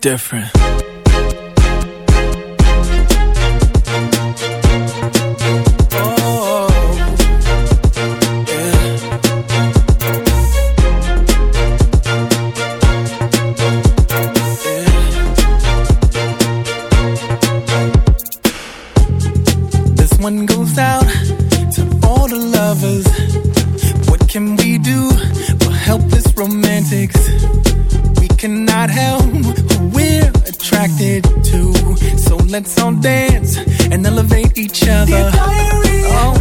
Different. This one goes out to all the lovers. What can we do romantics? We cannot help attracted to. So let's all dance and elevate each other. Oh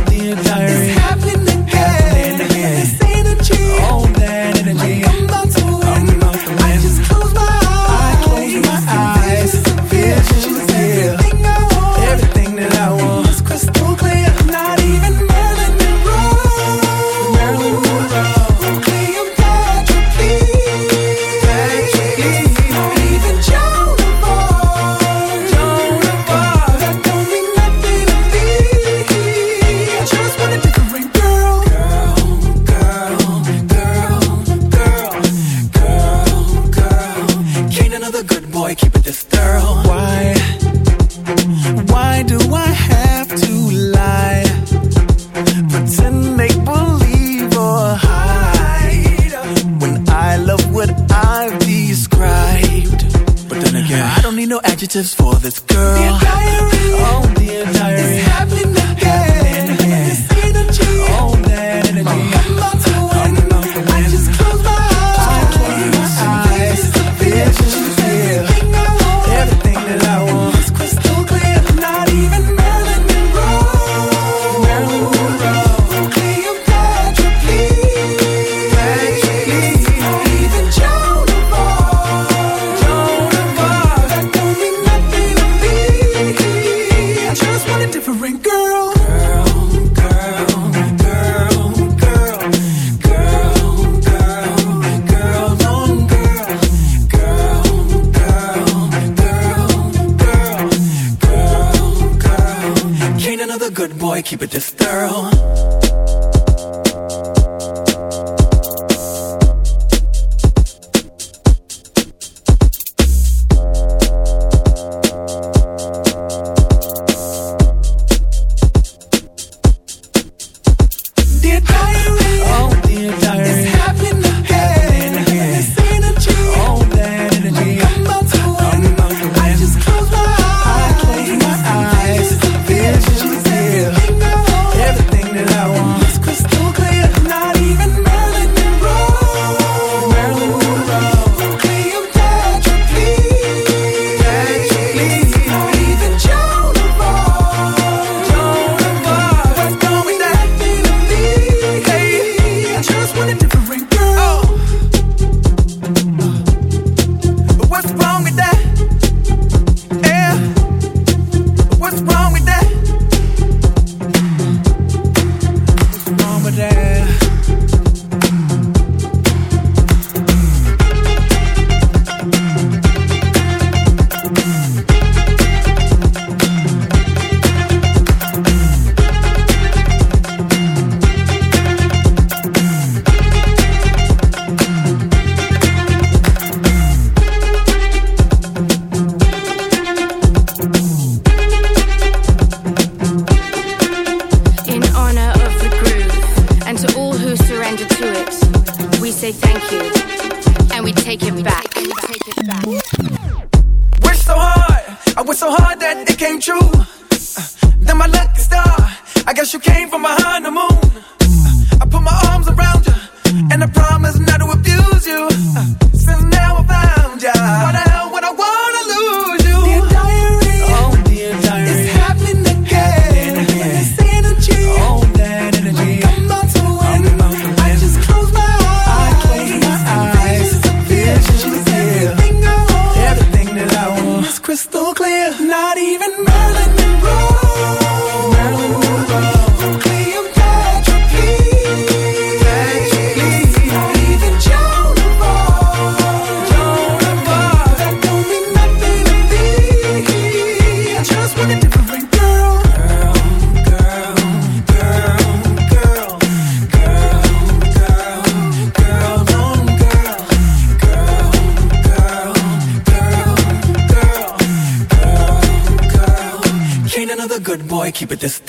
keep it this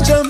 just jump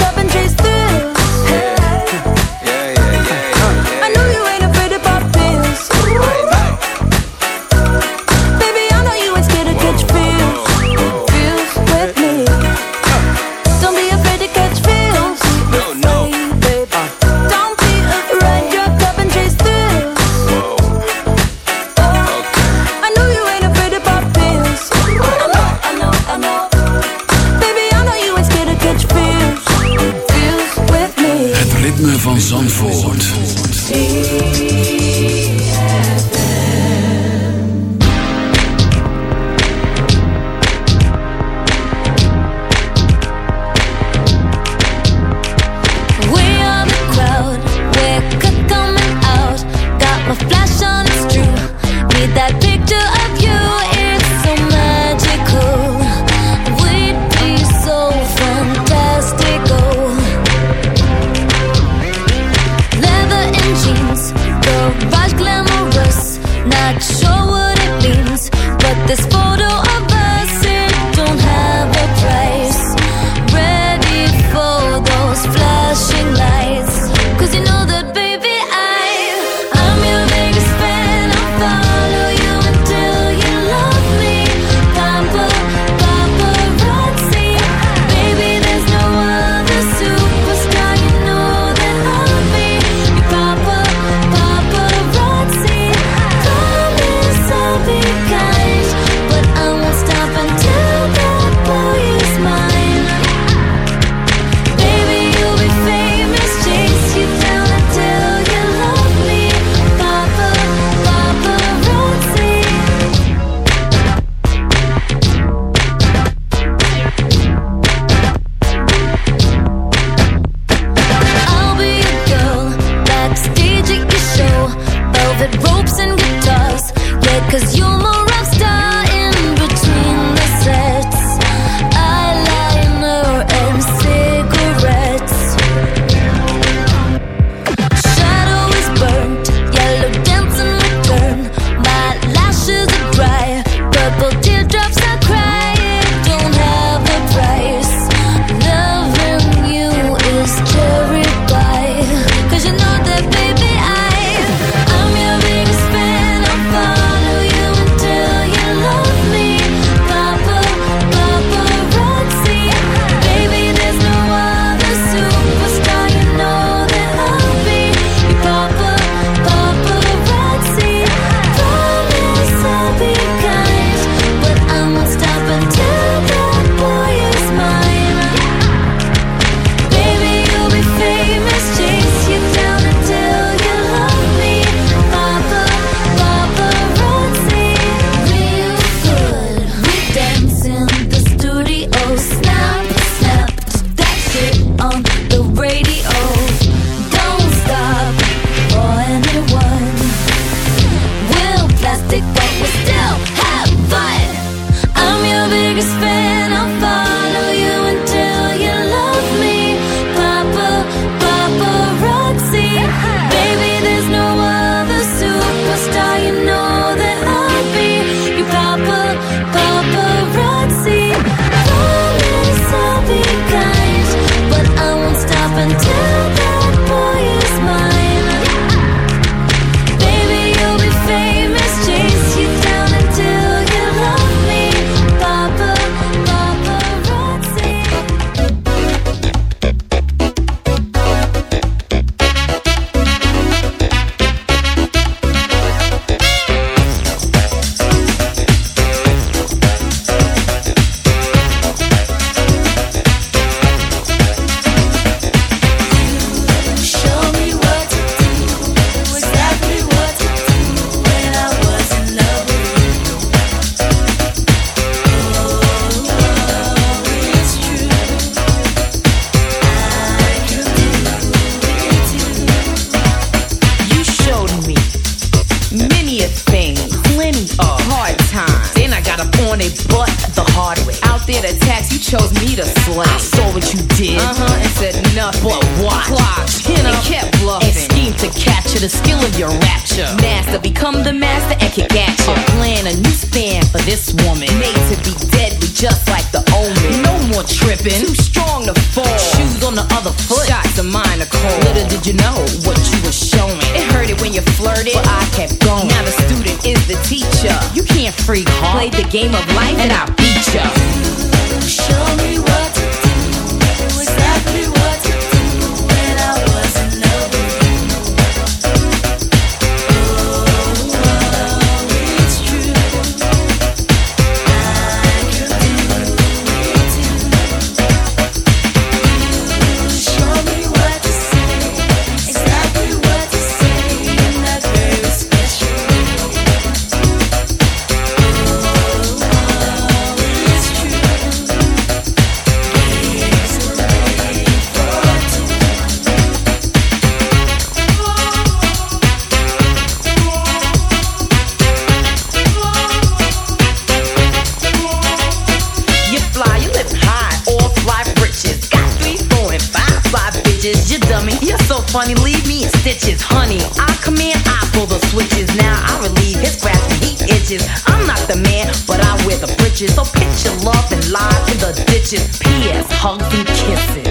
Just P.S. Hugs and kisses.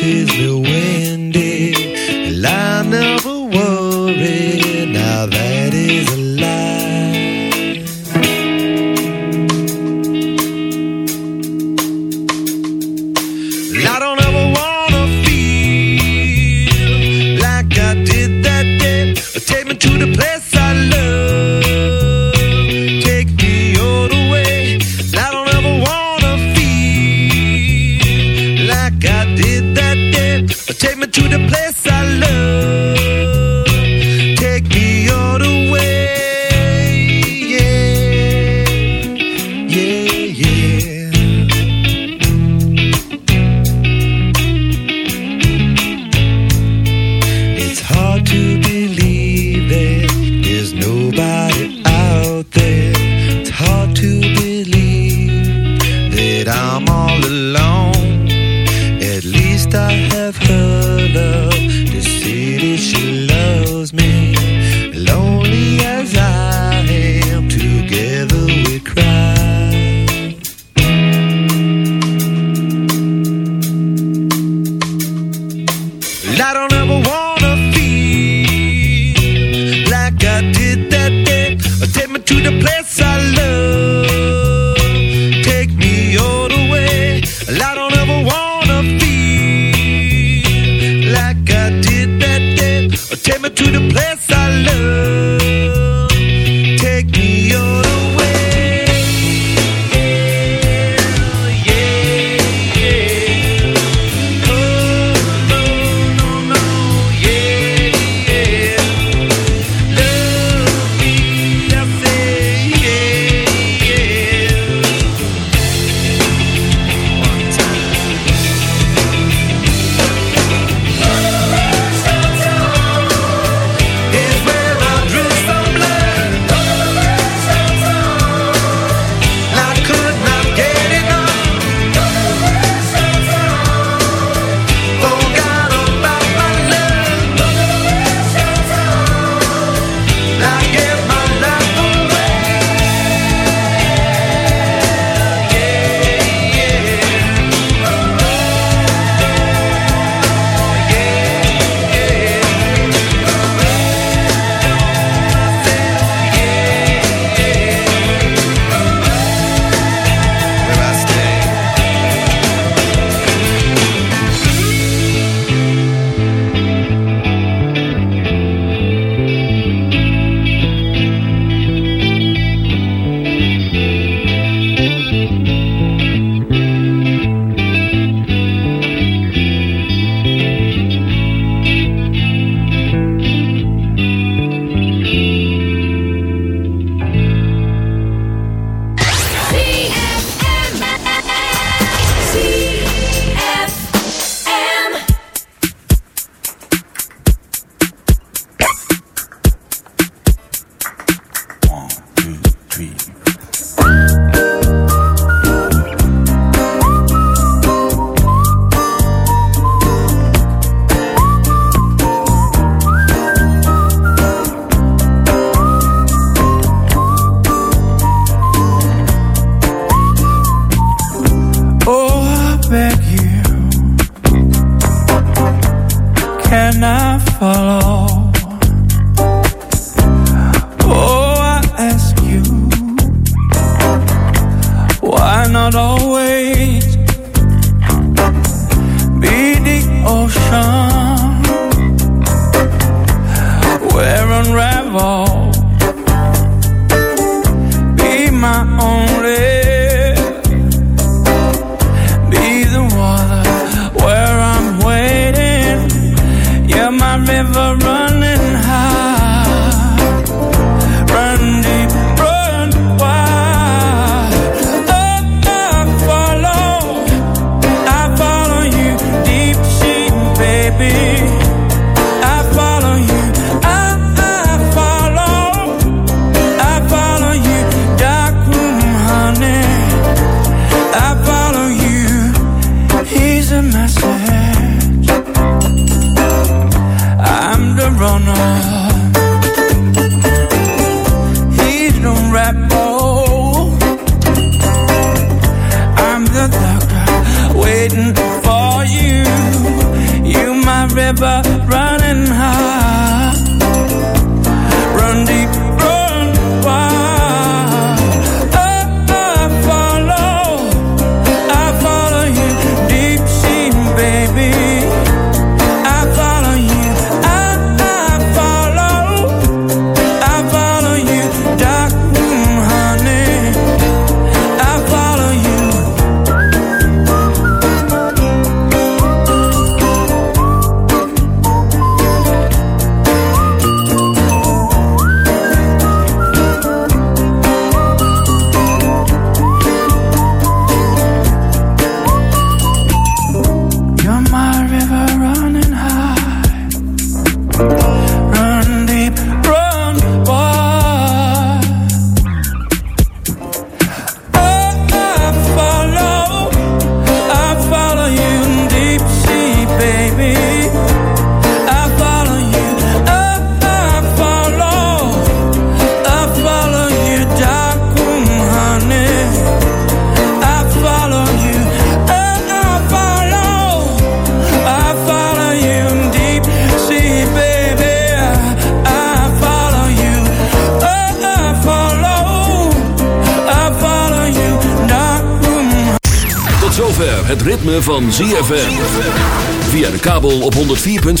his Lou.